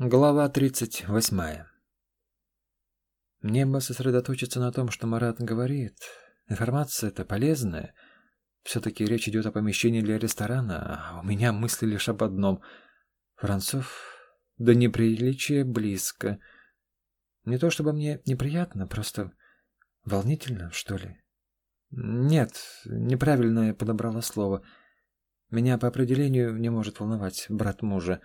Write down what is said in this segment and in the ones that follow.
Глава 38. Мне бы сосредоточиться на том, что Марат говорит. Информация это полезная. Все-таки речь идет о помещении для ресторана, а у меня мысли лишь об одном. Францов до неприличия близко. Не то чтобы мне неприятно, просто волнительно, что ли. Нет, неправильно я подобрала слово. Меня по определению не может волновать брат мужа.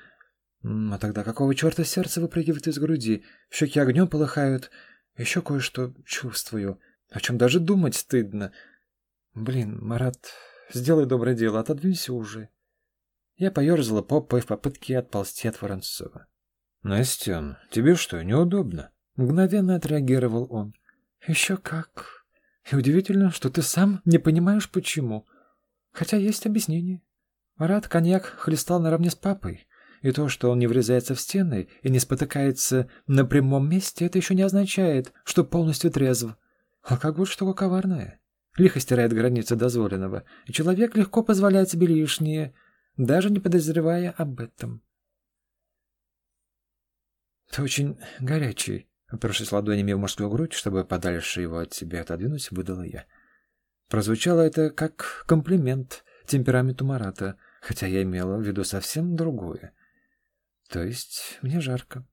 А тогда какого черта сердце выпрыгивает из груди? Щеки огнем полыхают. Еще кое-что чувствую, о чем даже думать стыдно. Блин, Марат, сделай доброе дело, отодвинься уже. Я поерзала попой в попытке отползти от Воронцова. «Настен, тебе что, неудобно?» Мгновенно отреагировал он. «Еще как. И удивительно, что ты сам не понимаешь, почему. Хотя есть объяснение. Марат коньяк хлестал наравне с папой. И то, что он не врезается в стены и не спотыкается на прямом месте, это еще не означает, что полностью трезв. Алкоголь штука коварная. Лихо стирает границы дозволенного, и человек легко позволяет себе лишнее, даже не подозревая об этом. «Ты очень горячий», — опершись ладонями в мужскую грудь, чтобы подальше его от себя отодвинуть, выдала я. Прозвучало это как комплимент темпераменту Марата, хотя я имела в виду совсем другое. То есть мне жарко.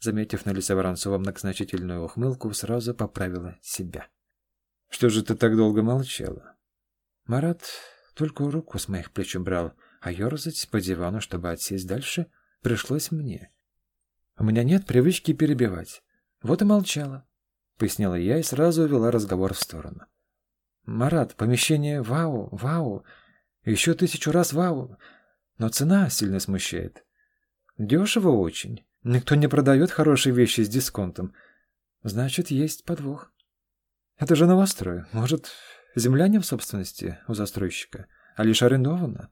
Заметив на лице Воронцова многозначительную ухмылку, сразу поправила себя. Что же ты так долго молчала? Марат только руку с моих плеч убрал, а ерзать по дивану, чтобы отсесть дальше, пришлось мне. У меня нет привычки перебивать. Вот и молчала, — пояснила я и сразу увела разговор в сторону. Марат, помещение вау, вау, еще тысячу раз вау, но цена сильно смущает. Дешево очень. Никто не продает хорошие вещи с дисконтом. Значит, есть подвох. Это же новострой. Может, земля не в собственности у застройщика, а лишь арендована?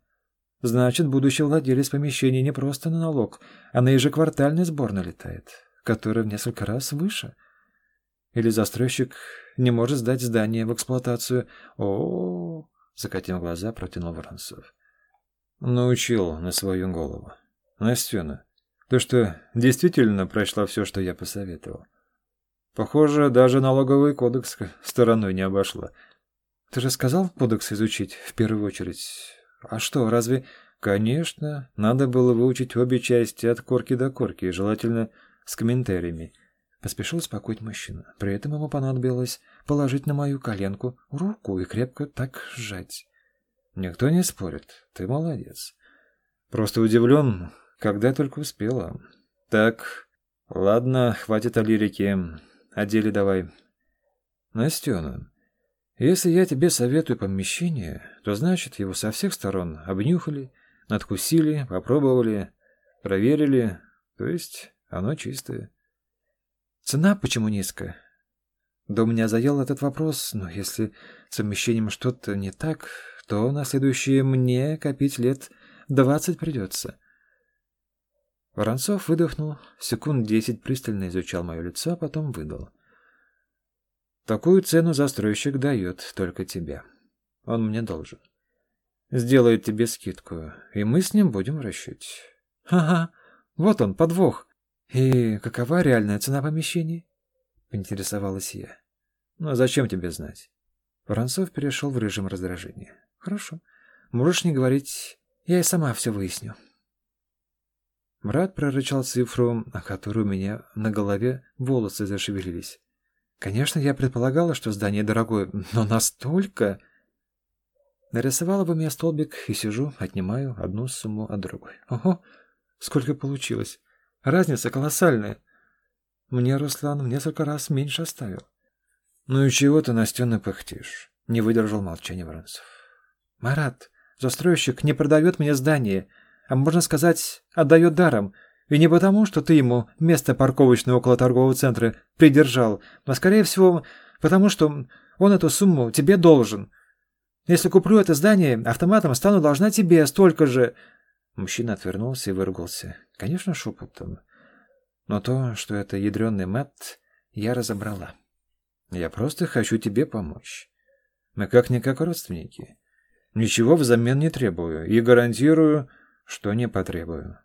Значит, будущий владелец помещения не просто на налог, а на ежеквартальный сбор налетает, который в несколько раз выше. Или застройщик не может сдать здание в эксплуатацию. О, -о, -о, -о закатив глаза, протянул Воронцов. Научил на свою голову. Настена, ты что, действительно прочла все, что я посоветовал? Похоже, даже налоговый кодекс стороной не обошла. Ты же сказал кодекс изучить в первую очередь. А что, разве... Конечно, надо было выучить обе части от корки до корки, желательно с комментариями. Поспешил успокоить мужчина. При этом ему понадобилось положить на мою коленку руку и крепко так сжать. Никто не спорит, ты молодец. Просто удивлен, когда только успела. Так, ладно, хватит о лирике. О деле давай. Настена, если я тебе советую помещение, то значит его со всех сторон обнюхали, надкусили, попробовали, проверили, то есть оно чистое. Цена почему низкая? Да у меня заел этот вопрос, но если с совмещением что-то не так, то на следующие мне копить лет двадцать придется. Воронцов выдохнул, секунд десять пристально изучал мое лицо, а потом выдал. «Такую цену застройщик дает только тебе. Он мне должен. Сделает тебе скидку, и мы с ним будем в расчете». «Ага, вот он, подвох. И какова реальная цена помещения?» — поинтересовалась я. «Ну, а зачем тебе знать?» Воронцов перешел в режим раздражения. «Хорошо. Можешь не говорить, я и сама все выясню». Брат прорычал цифру, о которой у меня на голове волосы зашевелились. Конечно, я предполагала, что здание дорогое, но настолько... Нарисовала бы мне столбик и сижу, отнимаю одну сумму от другой. Ого, сколько получилось. Разница колоссальная. Мне Руслан в несколько раз меньше оставил. Ну и чего ты, Настена, пыхтишь? Не выдержал молчания Воронцов. Марат, застройщик не продает мне здание а можно сказать, отдает даром. И не потому, что ты ему место парковочное около торгового центра придержал, а скорее всего, потому что он эту сумму тебе должен. Если куплю это здание, автоматом стану должна тебе столько же...» Мужчина отвернулся и выругался. Конечно, шепотом. Но то, что это ядреный Мэтт, я разобрала. Я просто хочу тебе помочь. Мы как-никак родственники. Ничего взамен не требую и гарантирую, что не потребую.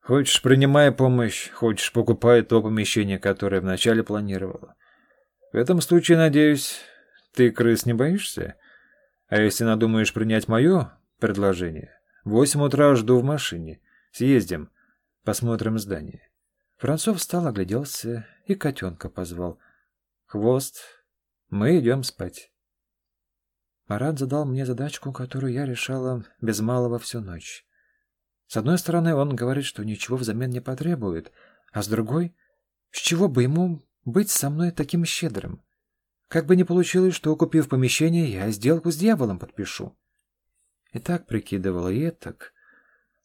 Хочешь, принимай помощь, хочешь, покупай то помещение, которое вначале планировала. В этом случае, надеюсь, ты крыс не боишься? А если надумаешь принять мое предложение, в восемь утра жду в машине. Съездим, посмотрим здание. Францов встал, огляделся и котенка позвал. Хвост, мы идем спать. Марат задал мне задачку, которую я решала без малого всю ночь. С одной стороны, он говорит, что ничего взамен не потребует, а с другой, с чего бы ему быть со мной таким щедрым? Как бы ни получилось, что, купив помещение, я сделку с дьяволом подпишу. И так прикидывала, и так.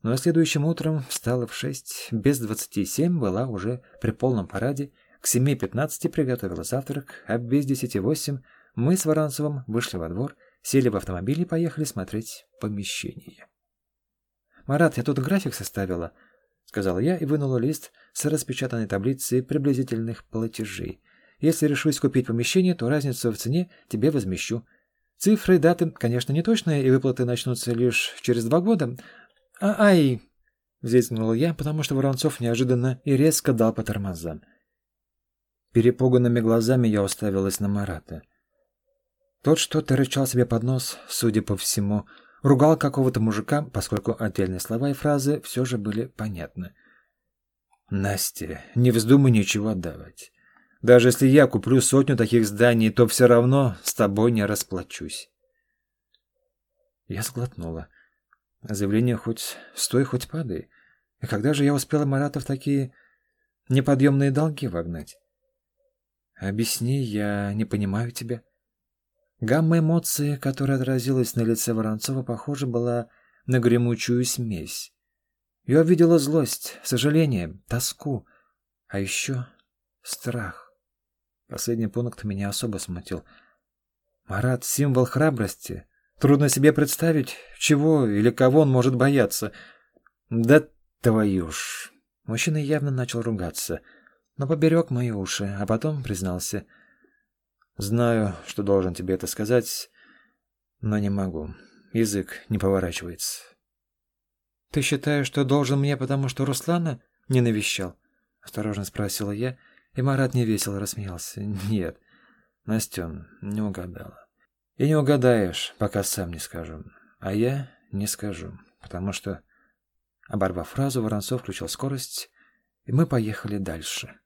Но следующим утром встала в шесть, без двадцати семь была уже при полном параде, к семи пятнадцати приготовила завтрак, а без десяти восемь мы с Воронцевым вышли во двор, сели в автомобиль и поехали смотреть помещение. «Марат, я тут график составила», — сказала я и вынула лист с распечатанной таблицей приблизительных платежей. «Если решусь купить помещение, то разницу в цене тебе возмещу. Цифры и даты, конечно, не точные, и выплаты начнутся лишь через два года. А «Ай!» — взвизгнула я, потому что Воронцов неожиданно и резко дал по тормозам. Перепуганными глазами я уставилась на Марата. Тот что-то рычал себе под нос, судя по всему, — ругал какого-то мужика, поскольку отдельные слова и фразы все же были понятны. «Настя, не вздумай ничего отдавать. Даже если я куплю сотню таких зданий, то все равно с тобой не расплачусь». Я сглотнула. Заявление хоть стой, хоть падай. И когда же я успела Марата в такие неподъемные долги вогнать? Объясни, я не понимаю тебя. Гамма эмоций, которая отразилась на лице Воронцова, похоже, была на гремучую смесь. Я видела злость, сожаление, тоску, а еще страх. Последний пункт меня особо смутил. Марат — символ храбрости. Трудно себе представить, чего или кого он может бояться. Да твою ж! Мужчина явно начал ругаться, но поберег мои уши, а потом признался — Знаю, что должен тебе это сказать, но не могу. Язык не поворачивается. Ты считаешь, что должен мне, потому что Руслана не навещал? Осторожно спросила я, и Марат невесело рассмеялся. Нет, Настен, не угадала. И не угадаешь, пока сам не скажу. А я не скажу, потому что... Оборвав фразу, Воронцов включил скорость, и мы поехали дальше.